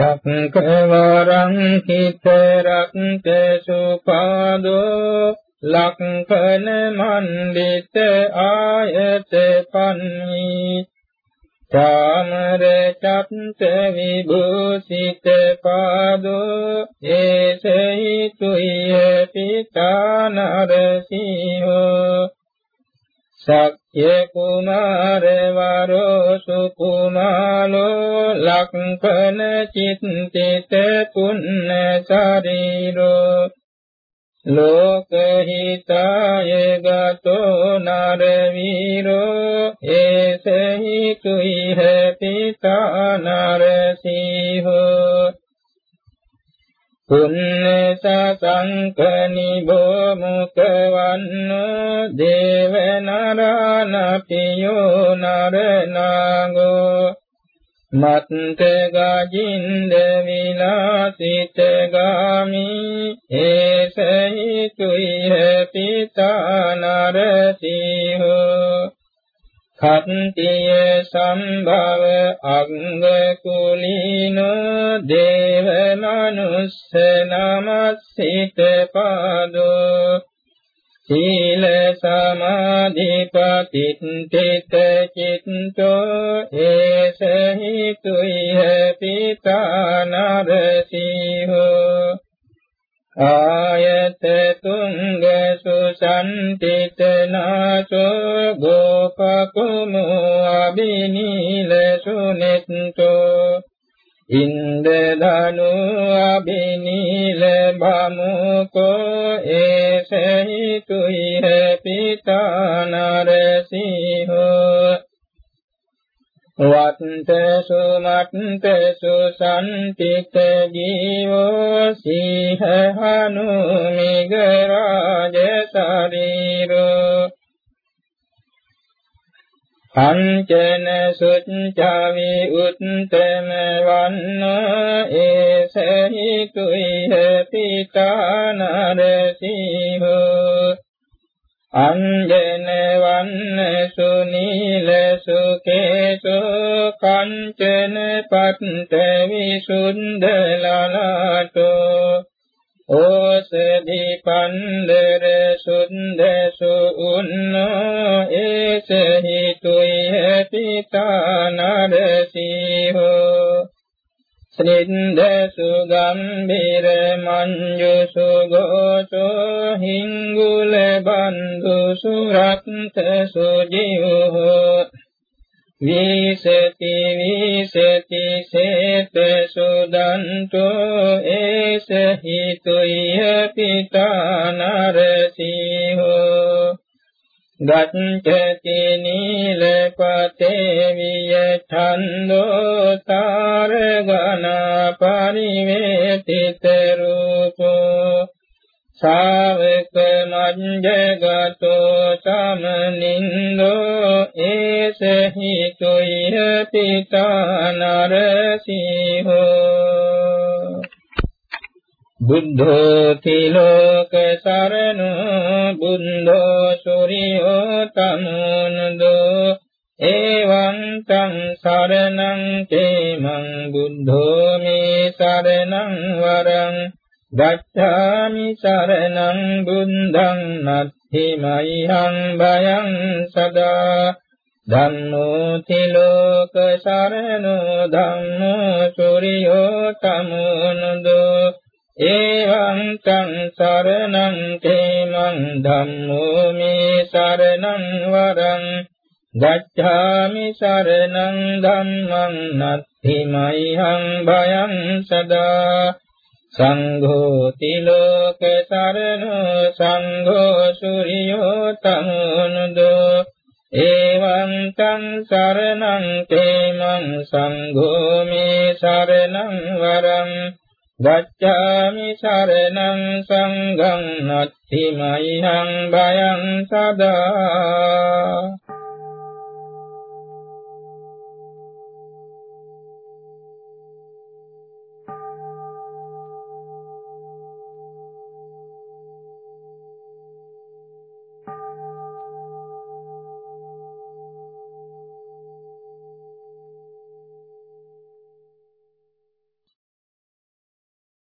චක්කවරං හිතරක් සුපාදෝ ලක්ඛන මණ්ඩිත ආයත පන්නී චාමර චත්ත විභූසිත පාදෝ ඒසෙහි තුය පිතා නරසිංහෝ සක්්‍ය කුමාර වරෝ සුකුමාලෝ ලක්ඛන චිත්තිත පුන්න ශරීරෝ ලෝකහිතාය ගතෝ නර වීරෝ ඒසහි තුයිහ පිතා නරසිහෝ පුන්න සසංකනි බොමුකවන්නෝ දේව නරානපියෝ නරනාගෝ මත්ත ගජින්ද විලාසිත ගාමි ඒසහි තුයිහ පිතා නරසිහෝ කත්තිය සම්භව අංග කුලීනෝ දේව මනුස්ස නමස්සිත පාදෝ. සීල සමාධි පතිත්ථිත චිත්තෝ ඒසහි තුයිහ පිතා නරසිහෝ ආයත තුංග සුසන්තිත නාසෝ ගෝපකුමු අබිනීල සුනෙත්තෝ ඉන්ද ධනු අබිනීල භමුකෝ ඒසහි තුයිහ පිතා නරසිහෝ වත්ත සුමත්ත සුසන්තිත ජීවෝ සීහ හනු මිග රාජ ශරීරෝ පංචන සුච්චාවි උත්තම වන්නෝ ඒසහි තුයිහ පිතා නරසිහෝ අංජන වන්න සුනීල සුකේසු කංචන පත්ත විසුන්දලලටෝ ඕසදි පන්දර සුන්දසු උන්නෝ ඒසහි තුයිහ පිතා නරසිහෝ ස්නින්ද සුගම්බිර මංජු සුගෝසෝ හිංගුල බන්දු සුරක්ත සුජිවෝ විසති විසති සේත සුදන්තෝ ඒසහි තුය පිතා නරසිහෝ ගච්ඡති නීලපතේ විය ඡන්தோ තාරගණ පරිවේතිත රූපෝ සාවක මඤ්ජගතෝ සමනින්දෝ ඒසහි තුය පිතා නරසිහෝ බුද්ධෝ තිලෝක සරණෝ බුද්ධෝ සූර්යෝ තමුනදෝ එවං තං සරණං තේමං බුද්ධෝ මේ සරණං වරං ගච්ඡාමි සරණං බුද්ධං නත්ථි මයිහං භයං සදා. ධම්මෝ තිලෝක සරණෝ ධම්මෝ සූර්යෝ තමුනදෝ එවං තං සරණං තේමං ධම්මෝ මේ සරණං වරං ගච්ඡාමි සරණං ධම්මං නත්ථි මයිහං භයං සදා සංඝෝ තිලෝක සරණෝ සංඝෝ සූර්යෝ තමුනුදෝ එවං තං සරණං තේමං සංඝෝ මේ සරණං වරං ගච්ඡාමි සරණං සංඝං නත්ථි මයිහං භයං සදා